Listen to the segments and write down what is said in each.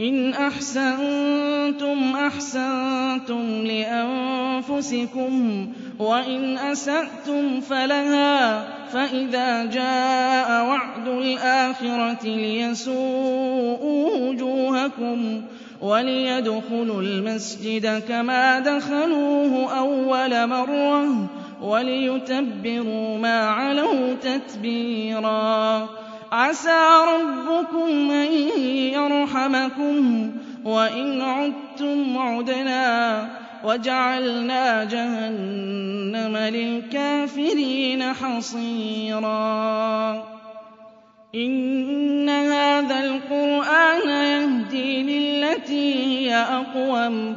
إن أحسنتم أحسنتم لأنفسكم وإن أسأتم فلها فإذا جاء وعد الآخرة ليسوءوا وجوهكم وليدخلوا المسجد كما دخلوه أول مرة وليتبروا ما علوا تتبيرا عسى ربكم أن يرحمكم وإن عدتم عدنا وجعلنا جهنم للكافرين حصيرا. إن هذا القرآن يهدي للتي هي أقوم.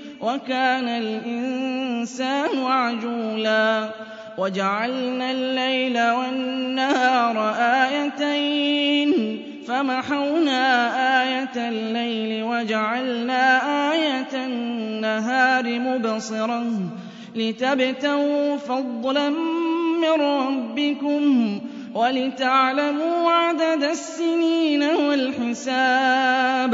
وكان الإنسان عجولا وجعلنا الليل والنهار آيتين فمحونا آية الليل وجعلنا آية النهار مبصرة لتبتغوا فضلا من ربكم ولتعلموا عدد السنين والحساب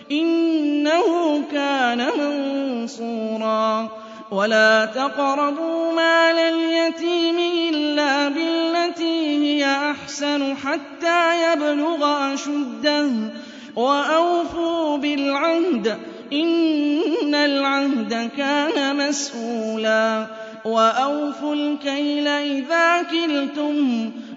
إِنَّهُ كَانَ مَنصُورًا. وَلَا تَقْرَبُوا مَالَ الْيَتِيمِ إِلَّا بِالَّتِي هِيَ أَحْسَنُ حَتَّىٰ يَبْلُغَ أَشُدَّهُ ۖ. وَأَوْفُوا بِالْعَهْدِ ۖ إِنَّ الْعَهْدَ كَانَ مَسْئُولًا وَأَوْفُوا الْكَيْلَ إِذَا كِلْتُمْ ۖ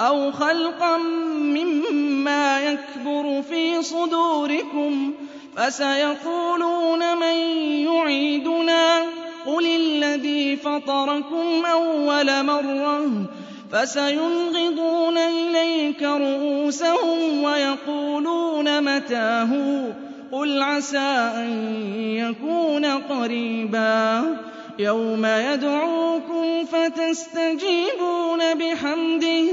أَوْ خَلْقًا مِّمَّا يَكْبُرُ فِي صُدُورِكُمْ فَسَيَقُولُونَ مَن يُعِيدُنَا قُلِ الَّذِي فَطَرَكُمْ أَوَّلَ مَرَّةٍ فَسَيُنْغِضُونَ إِلَيْكَ رُءُوسَهُمْ وَيَقُولُونَ مَتَىٰ هُوَ قُلْ عَسَىٰ أَن يَكُونَ قَرِيبًا يَوْمَ يَدْعُوكُمْ فَتَسْتَجِيبُونَ بِحَمْدِهِ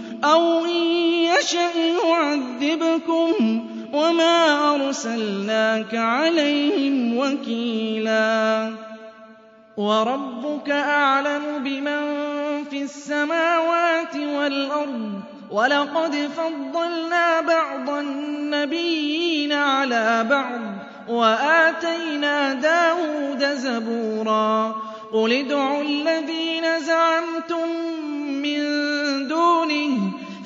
أَوْ إِن يَشَأْ يُعَذِّبْكُمْ ۖ وَمَا أَرْسَلْنَاكَ عَلَيْهِمْ وَكِيلًا. وَرَبُّكَ أَعْلَمُ بِمَن فِي السَّمَاوَاتِ وَالْأَرْضِ ۗ وَلَقَدْ فَضَّلْنَا بَعْضَ النَّبِيِّينَ عَلَىٰ بَعْضٍ وَآتَيْنَا دَاوُودَ زَبُورًا. قُلِ ادْعُوا الَّذِينَ زَعَمْتُم مِّن دُونِهِ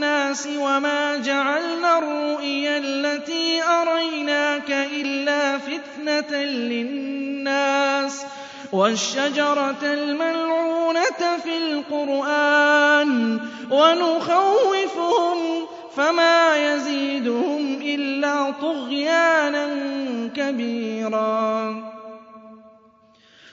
وَمَا جَعَلْنَا الرُّؤْيَا الَّتِي أَرَيْنَاكَ إِلَّا فِتْنَةً لِّلنَّاسِ وَالشَّجَرَةَ الْمَلْعُونَةَ فِي الْقُرْآنِ وَنُخَوِّفُهُمْ فَمَا يَزِيدُهُمْ إِلَّا طُغْيَانًا كَبِيرًا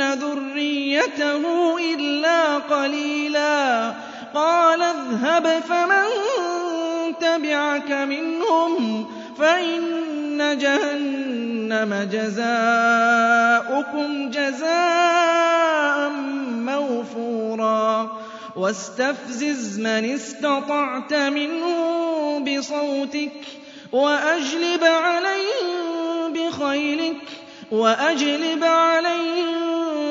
ذريته إلا قليلا. قال اذهب فمن تبعك منهم فإن جهنم جزاؤكم جزاء موفورا. واستفزز من استطعت منهم بصوتك وأجلب عليهم بخيلك وأجلب عليهم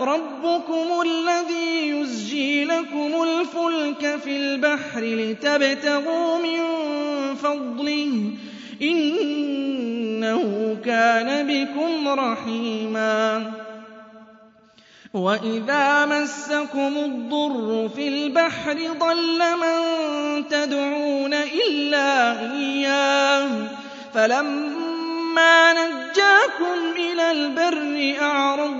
ربكم الذي يزجي لكم الفلك في البحر لتبتغوا من فضله إنه كان بكم رحيما. وَإِذَا مَسَّكُمُ الضُّرُّ فِي الْبَحْرِ ضَلَّ مَن تَدْعُونَ إِلَّا إِيَّاهُ. فَلَمَّا نَجَّاكُمْ إِلَى الْبَرِّ أَعْرَضْتُمْ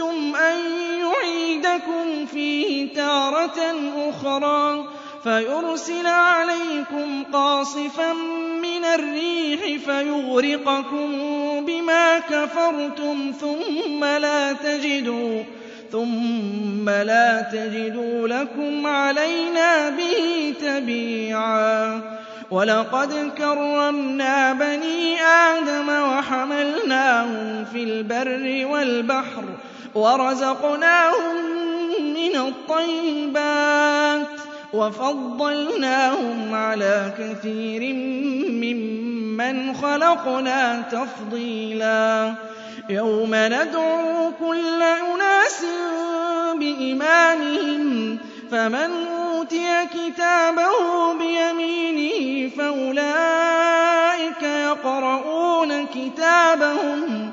أَن يُعِيدَكُمْ فِيهِ تَارَةً أُخْرَىٰ فَيُرْسِلَ عَلَيْكُمْ قَاصِفًا مِّنَ الرِّيحِ فَيُغْرِقَكُم بِمَا كَفَرْتُمْ ثُمَّ لَا تَجِدُوا ثُمَّ لَا تَجِدُوا لَكُمْ عَلَيْنَا بِهِ تَبِيعًا وَلَقَدْ كَرَّمْنَا بَنِي آدَمَ وَحَمَلْنَاهُمْ فِي الْبَرِّ وَالْبَحْرِ وَرَزَقْنَاهُم مِّنَ الطَّيِّبَاتِ وَفَضَّلْنَاهُمْ عَلَىٰ كَثِيرٍ مِّمَّنْ خَلَقْنَا تَفْضِيلًا. يَوْمَ نَدْعُو كُلَّ أُنَاسٍ بِإِمَامِهِمْ فَمَنْ أُوتِيَ كِتَابَهُ بِيَمِينِهِ فَأُولَٰئِكَ يَقْرَءُونَ كِتَابَهُمْ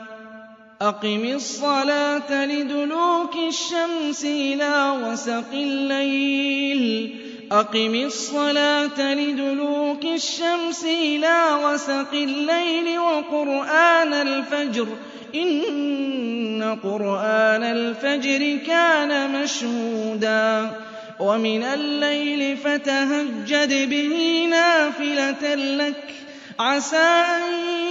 أَقِمِ الصَّلَاةَ لِدُلُوكِ الشَّمْسِ إِلَىٰ غَسَقِ اللَّيْلِ. أَقِمِ الصَّلَاةَ لِدُلُوكِ الشَّمْسِ إِلَىٰ غَسَقِ اللَّيْلِ وَقُرْآنَ الْفَجْرِ ۖ. إِنَّ قُرْآنَ الْفَجْرِ كَانَ مَشْهُودًا. وَمِنَ اللَّيْلِ فَتَهَجَّدْ بِهِ نَافِلَةً لَّكَ ۖ. عَسَىٰ أَن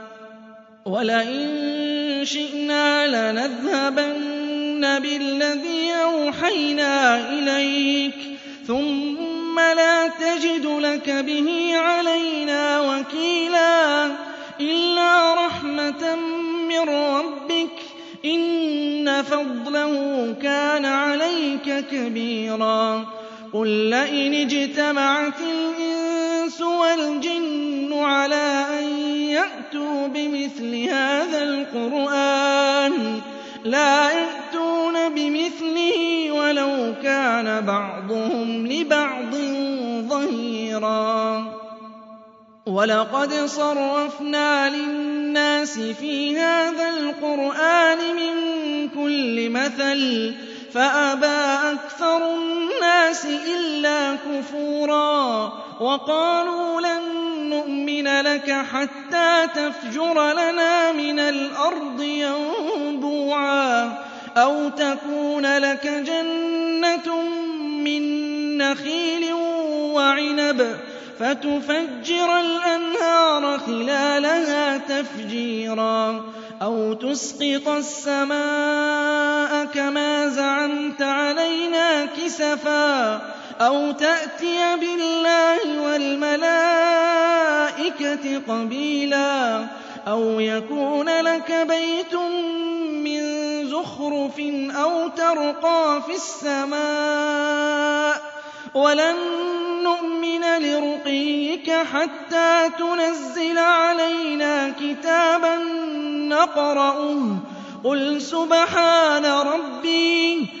وَلَئِن شِئْنَا لَنَذْهَبَنَّ بِالَّذِي أَوْحَيْنَا إِلَيْكَ ثُمَّ لَا تَجِدُ لَكَ بِهِ عَلَيْنَا وَكِيلًا إِلَّا رَحْمَةً مِّن رَّبِّكَ ۚ إِنَّ فَضْلَهُ كَانَ عَلَيْكَ كَبِيرًا قُل لَّئِنِ اجْتَمَعَتِ الْإِنسُ وَالْجِنُّ عَلَىٰ أَن يَأْتُوا بِمِثْلِ هَٰذَا الْقُرْآنِ لَا يَأْتُونَ بِمِثْلِهِ وَلَوْ كَانَ بَعْضُهُمْ لِبَعْضٍ ظَهِيرًا. وَلَقَدْ صَرَّفْنَا لِلنَّاسِ فِي هَٰذَا الْقُرْآنِ مِن كُلِّ مَثَلٍ فَأَبَىٰ أَكْثَرُ النَّاسِ إِلَّا كُفُورًا. وَقَالُوا لَن نُّؤْمِنَ لَكَ حَتَّىٰ تَفْجُرَ لَنَا مِنَ الْأَرْضِ يَنبُوعًا أَوْ تَكُونَ لَكَ جَنَّةٌ مِّن نَّخِيلٍ وَعِنَبٍ فَتُفَجِّرَ الْأَنْهَارَ خِلَالَهَا تَفْجِيرًا. أَوْ تُسْقِطَ السَّمَاءَ كَمَا زَعَمْتَ عَلَيْنَا كِسَفًا أَوْ تَأْتِيَ بِاللَّهِ وَالْمَلَائِكَةِ قَبِيلًا أَوْ يَكُونَ لَكَ بَيْتٌ مِّن زُخْرُفٍ أَوْ تَرْقَىٰ فِي السَّمَاءِ وَلَن نُّؤْمِنَ لِرُقِيِّكَ حَتَّىٰ تُنَزِّلَ عَلَيْنَا كِتَابًا نَّقْرَؤُهُ ۗ قُلْ سُبْحَانَ رَبِّي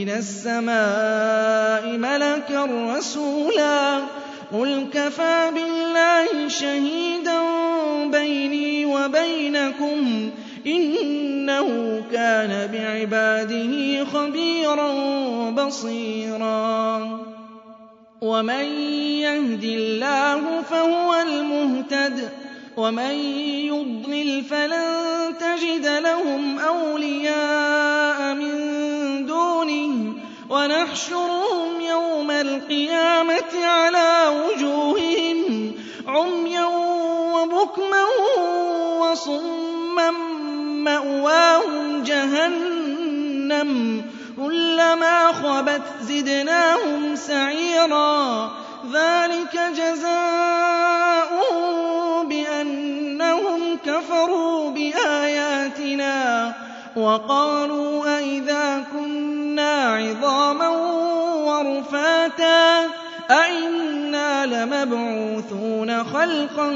مِّنَ السَّمَاءِ مَلَكًا رَّسُولًا قُلْ كَفَىٰ بِاللَّهِ شَهِيدًا بَيْنِي وَبَيْنَكُمْ ۚ إِنَّهُ كَانَ بِعِبَادِهِ خَبِيرًا بَصِيرًا. وَمَن يَهْدِ اللَّهُ فَهُوَ الْمُهْتَدِ ۖ وَمَن يُضْلِلْ فَلَن تَجِدَ لَهُمْ أَوْلِيَاءَ مِن وَنَحْشُرُهُمْ يَوْمَ الْقِيَامَةِ عَلَىٰ وُجُوهِهِمْ عُمْيًا وَبُكْمًا وَصُمًّا مَّأْوَاهُمْ جَهَنَّمُ كُلَّمَا خَبَتْ زِدْنَاهُمْ سَعِيرًا ذَٰلِكَ جَزَاؤُهُم بِأَنَّهُمْ كَفَرُوا بِآيَاتِنَا وَقَالُوا أَإِذَا كُنَّا عِظَامًا وَرُفَاتًا أَإِنَّا لَمَبْعُوثُونَ خَلْقًا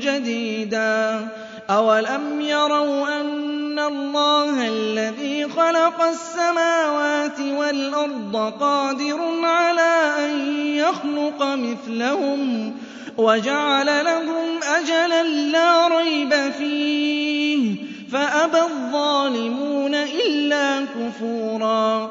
جَدِيدًا أَوَلَمْ يَرَوْا أَنَّ اللَّهَ الَّذِي خَلَقَ السَّمَاوَاتِ وَالْأَرْضَ قَادِرٌ عَلَىٰ أَن يَخْلُقَ مِثْلَهُمْ وَجَعَلَ لَهُمْ أَجَلًا لَّا رَيْبَ فِيهِ فَأَبَى الظَّالِمُونَ إِلَّا كُفُورًا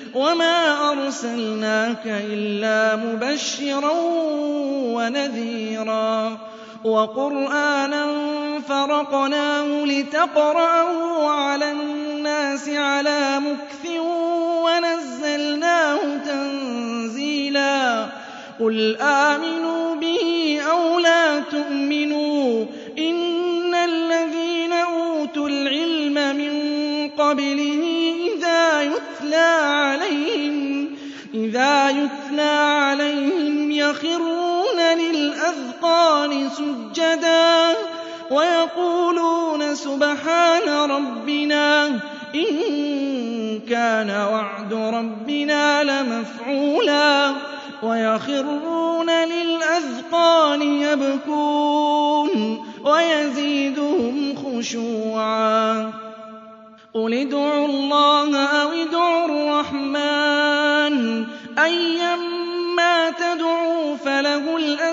وَمَا أَرْسَلْنَاكَ إِلَّا مُبَشِّرًا وَنَذِيرًا وَقُرْآنًا فَرَقْنَاهُ لِتَقْرَأَهُ عَلَى النَّاسِ عَلَىٰ مُكْثٍ وَنَزَّلْنَاهُ تَنزِيلًا قُلْ آمِنُوا بِهِ أَوْ لَا تُؤْمِنُوا ۚ إِنَّ الَّذِينَ أُوتُوا الْعِلْمَ مِن قَبْلِهِ إِذَا يُتْلَىٰ عَلَيْهِمْ يَخِرُّونَ لِلْأَذْقَانِ سُجَّدًا وَيَقُولُونَ سُبْحَانَ رَبِّنَا إِن كَانَ وَعْدُ رَبِّنَا لَمَفْعُولًا وَيَخِرُّونَ لِلْأَذْقَانِ يَبْكُونَ وَيَزِيدُهُمْ خُشُوعًا. قُلِ ادْعُوا اللَّهَ